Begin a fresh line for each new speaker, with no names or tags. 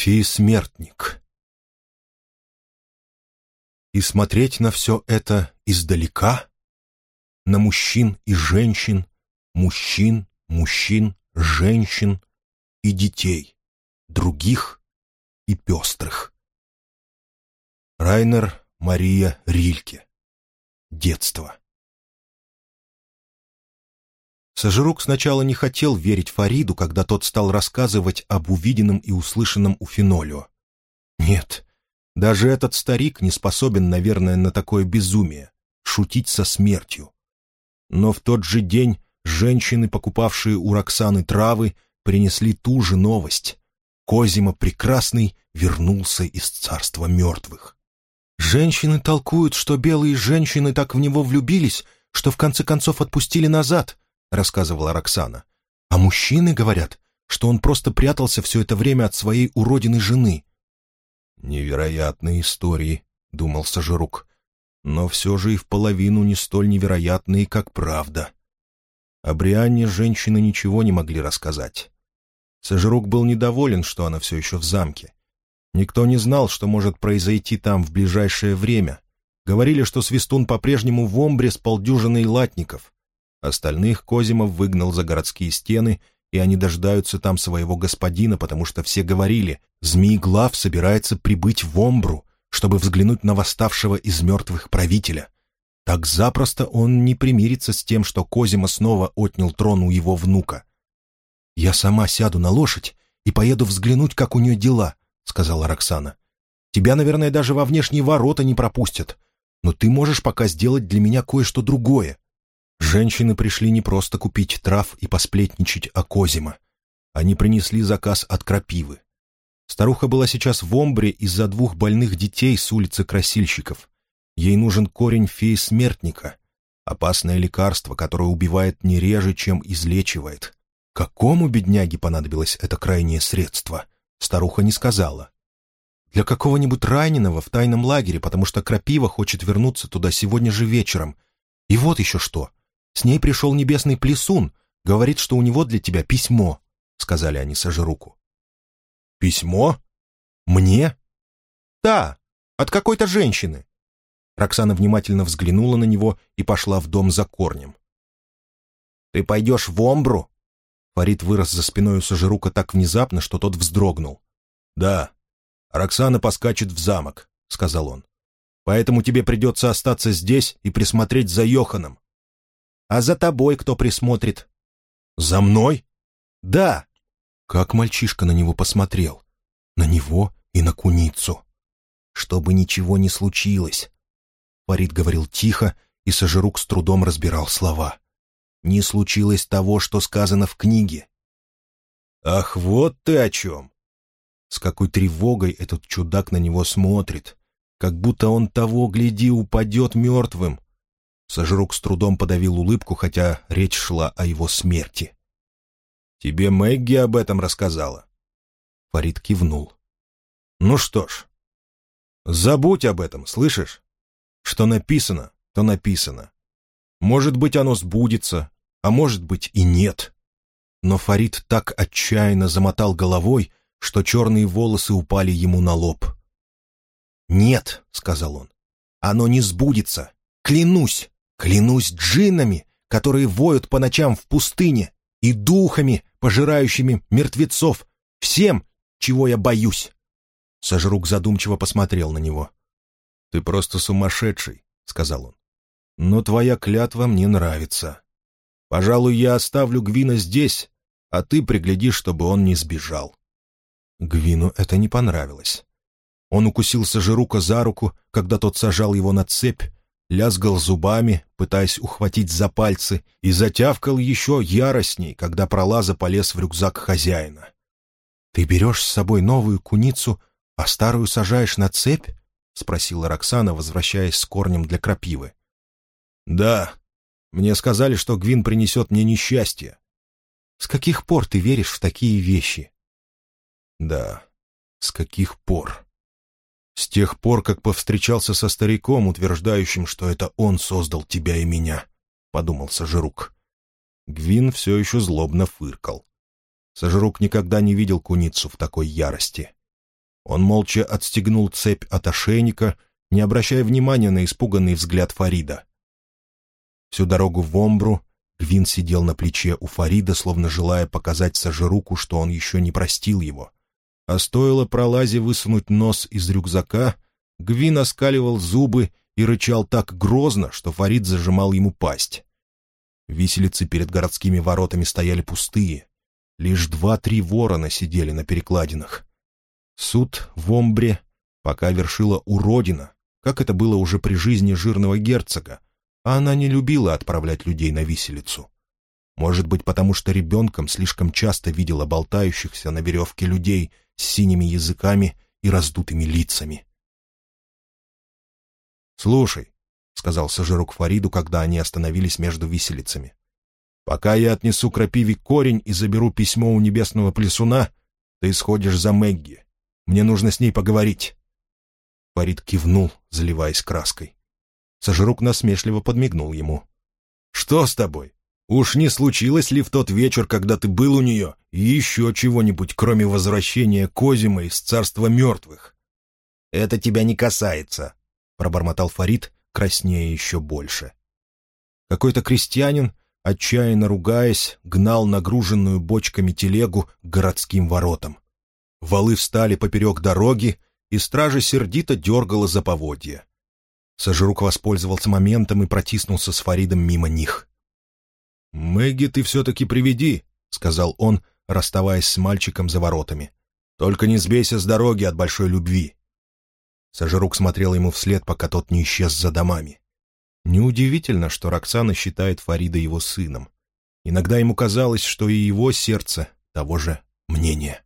Фей-смертник. И смотреть на все это издалека, на мужчин и женщин, мужчин, мужчин, женщин и детей, других и пестрых. Райнер Мария Рильке. Детство. Сажирук сначала не хотел верить Фариду, когда тот стал рассказывать об увиденном и услышанном у Фенолио. Нет, даже этот старик не способен, наверное, на такое безумие — шутить со смертью. Но в тот же день женщины, покупавшие у Роксаны травы, принесли ту же новость. Козима Прекрасный вернулся из царства мертвых. Женщины толкуют, что белые женщины так в него влюбились, что в конце концов отпустили назад —— рассказывала Роксана. «А мужчины говорят, что он просто прятался все это время от своей уродиной жены». «Невероятные истории», — думал Сажирук. «Но все же и в половину не столь невероятные, как правда». О Брианне женщины ничего не могли рассказать. Сажирук был недоволен, что она все еще в замке. Никто не знал, что может произойти там в ближайшее время. Говорили, что Свистун по-прежнему в Омбре с полдюжиной латников. Остальных Козимов выгнал за городские стены, и они дождаются там своего господина, потому что все говорили, Змееглав собирается прибыть в Омбру, чтобы взглянуть на восставшего из мертвых правителя. Так запросто он не примирится с тем, что Козима снова отнял трон у его внука. «Я сама сяду на лошадь и поеду взглянуть, как у нее дела», — сказала Роксана. «Тебя, наверное, даже во внешние ворота не пропустят, но ты можешь пока сделать для меня кое-что другое». Женщины пришли не просто купить трав и посплетничать о Козима. Они принесли заказ от крапивы. Старуха была сейчас в Омбре из-за двух больных детей с улицы красильщиков. Ей нужен корень феи-смертника, опасное лекарство, которое убивает не реже, чем излечивает. Какому бедняге понадобилось это крайнее средство? Старуха не сказала. Для какого-нибудь раненого в тайном лагере, потому что крапива хочет вернуться туда сегодня же вечером. И вот еще что. С ней пришел небесный плесун, говорит, что у него для тебя письмо», — сказали они Сажируку. «Письмо? Мне?» «Да, от какой-то женщины». Роксана внимательно взглянула на него и пошла в дом за корнем. «Ты пойдешь в Омбру?» Фарид вырос за спиной у Сажирука так внезапно, что тот вздрогнул. «Да, Роксана поскачет в замок», — сказал он. «Поэтому тебе придется остаться здесь и присмотреть за Йоханом. А за тобой кто присмотрит?» «За мной?» «Да». Как мальчишка на него посмотрел. На него и на куницу. «Чтобы ничего не случилось». Фарид говорил тихо, и Сажирук с трудом разбирал слова. «Не случилось того, что сказано в книге». «Ах, вот ты о чем!» С какой тревогой этот чудак на него смотрит. Как будто он того, гляди, упадет мертвым. Сожрук с трудом подавил улыбку, хотя речь шла о его смерти. «Тебе Мэгги об этом рассказала?» Фарид кивнул. «Ну что ж, забудь об этом, слышишь? Что написано, то написано. Может быть, оно сбудется, а может быть и нет». Но Фарид так отчаянно замотал головой, что черные волосы упали ему на лоб. «Нет», — сказал он, — «оно не сбудется, клянусь». Клянусь джиннами, которые воют по ночам в пустыне, и духами, пожирающими мертвецов, всем, чего я боюсь. Сожрук задумчиво посмотрел на него. «Ты просто сумасшедший», — сказал он. «Но твоя клятва мне нравится. Пожалуй, я оставлю Гвина здесь, а ты пригляди, чтобы он не сбежал». Гвину это не понравилось. Он укусил Сажирука за руку, когда тот сажал его на цепь, лязгал зубами, пытаясь ухватить за пальцы, и затявкал еще яростней, когда пролаза полез в рюкзак хозяина. «Ты берешь с собой новую куницу, а старую сажаешь на цепь?» — спросила Роксана, возвращаясь с корнем для крапивы. «Да. Мне сказали, что Гвин принесет мне несчастье». «С каких пор ты веришь в такие вещи?» «Да, с каких пор?» С тех пор, как повстречался со стариком, утверждающим, что это он создал тебя и меня, — подумал Сажирук. Гвин все еще злобно фыркал. Сажирук никогда не видел куницу в такой ярости. Он молча отстегнул цепь от ошейника, не обращая внимания на испуганный взгляд Фарида. Всю дорогу в Омбру Гвин сидел на плече у Фарида, словно желая показать Сажируку, что он еще не простил его. А стоило пролазе высунуть нос из рюкзака, Гвин оскаливал зубы и рычал так грозно, что Фарид зажимал ему пасть. Виселицы перед городскими воротами стояли пустые. Лишь два-три ворона сидели на перекладинах. Суд в Омбре пока вершила уродина, как это было уже при жизни жирного герцога, а она не любила отправлять людей на виселицу. Может быть, потому что ребенком слишком часто видела болтающихся на веревке людей с синими языками и раздутыми лицами. «Слушай», — сказал Сажирок Фариду, когда они остановились между виселицами, «пока я отнесу крапиве корень и заберу письмо у небесного плесуна, ты сходишь за Мэгги. Мне нужно с ней поговорить». Фарид кивнул, заливаясь краской. Сожрук насмешливо подмигнул ему. «Что с тобой? Уж не случилось ли в тот вечер, когда ты был у нее, еще чего-нибудь, кроме возвращения Козима из царства мертвых?» «Это тебя не касается», — пробормотал Фарид, краснея еще больше. Какой-то крестьянин, отчаянно ругаясь, гнал нагруженную бочками телегу к городским воротам. Валы встали поперек дороги, и стража сердито дергала за поводья. Сажирук воспользовался моментом и протиснулся с Фаридом мимо них. «Мэгги ты все-таки приведи», — сказал он, расставаясь с мальчиком за воротами. «Только не сбейся с дороги от большой любви». Сажирук смотрел ему вслед, пока тот не исчез за домами. Неудивительно, что Роксана считает Фарида его сыном. Иногда ему казалось, что и его сердце того же мнения.